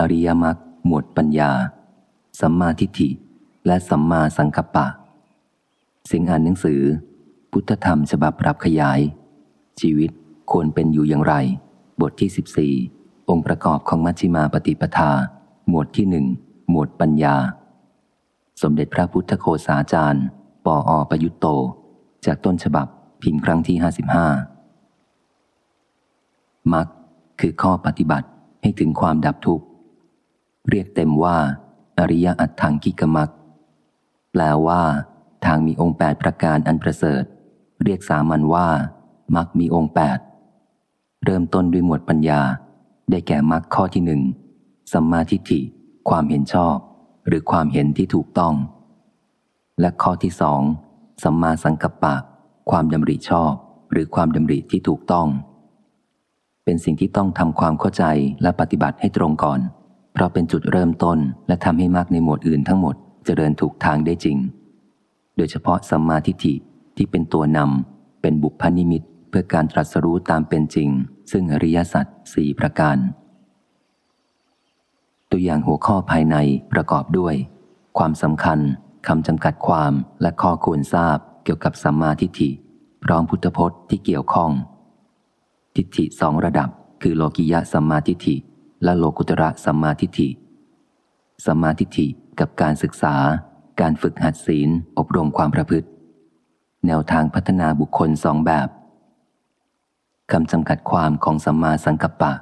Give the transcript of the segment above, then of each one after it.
อริยมรรคหมวดปัญญา สัมมาทิฏฐิ และสัมมาสังกัปปะ สิ่งอ่านหนังสือ พุทธธรรมฉบับปรับขยาย ชีวิตควรเป็นอยู่อย่างไร บทที่ 14 องค์ประกอบของมัชฌิมาปฏิปทา หมวดที่หนึ่งหมวดปัญญา สมเด็จพระพุทธโคสาจารย์ ปออประยุตโต จากต้นฉบับพิมพ์ครั้งที่ 55มักคือข้อปฏิบัติให้ถึงความดับทุกข์ เรียกเต็มว่า อริยอัตถังกิกมักแปลว่า ทางมีองค์แปดประการอันประเสริฐ เรียกสามัญว่า มักมีองค์แปดเริ่มต้นด้วยหมวดปัญญา ได้แก่มักข้อที่หนึ่งสัมมาทิฏฐิ ความเห็นชอบ หรือความเห็นที่ถูกต้อง และข้อที่สองสัมมาสังกัปปะ ความดำริชอบ หรือความดำริที่ถูกต้อง เป็นสิ่งที่ต้องทำความเข้าใจและปฏิบัติให้ตรงก่อน เพราะเป็นจุดเริ่มต้นและทำให้มากในหมวดอื่นทั้งหมดจเจริญถูกทางได้จริง โดยเฉพาะสัมมาทิฏฐิที่เป็นตัวนำเป็นบุพนิมิตเพื่อการตรัสรู้ตามเป็นจริง ซึ่งอริยสัจสี่ประการ ตัวอย่างหัวข้อภายในประกอบด้วย ความสำคัญคำจำกัดความและข้อควรทราบเกี่ยวกับสัมมาทิฏฐิพร้อมพุทธพจน์ที่เกี่ยวข้อง ทิฏฐิสองระดับคือโลกิยะสัมมาทิฏฐิ และโลกุตระสัมมาทิฏฐิ สัมมาทิฏฐิกับการศึกษา การฝึกหัดศีล อบรมความประพฤติ แนวทางพัฒนาบุคคลสองแบบคำจำกัดความของสัมมาสังกัปปะ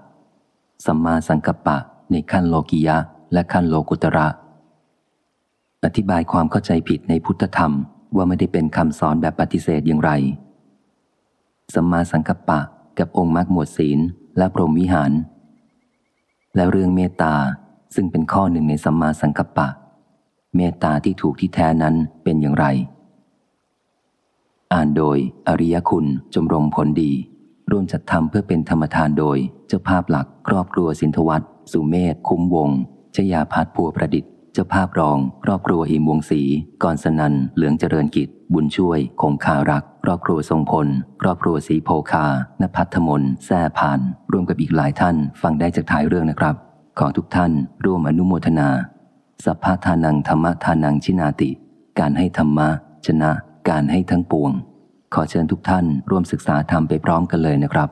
สัมมาสังกัปปะในขั้นโลกิยะ และขั้นโลกุตระ อธิบายความเข้าใจผิดในพุทธธรรมว่าไม่ได้เป็นคำสอนแบบปฏิเสธอย่างไร สัมมาสังกัปปะกับองค์มรรคหมวดศีลและพรหมวิหาร และเรื่องเมตตาซึ่งเป็นข้อหนึ่งในสัมมาสังกัปปะ เมตตาที่ถูกที่แท้นั้นเป็นอย่างไร อ่านโดย อริยคุณจมรมผลดี ร่วมจัดทำเพื่อเป็นธรรมทานโดย เจ้าภาพหลัก ครอบครัวสินทวัตสุเมธคุ้มวงชยาพัฒพัวประดิษฐ์ เจ้าภาพรอง ครอบครัวอิมวงศรีกรสนันเหลืองเจริญกิจ บุญช่วยคงคารักครอบครัวทรงพลครอบครัวสีโพคานพัทมนแซ่ผ่าน ร่วมกับอีกหลายท่านฟังได้จากท้ายเรื่องนะครับ ขอทุกท่านร่วมอนุโมทนา สัพพทานังธรรมทานังชินาติ การให้ธรรมะชนะ การให้ทั้งปวง ขอเชิญทุกท่านร่วมศึกษาธรรมไปพร้อมกันเลยนะครับ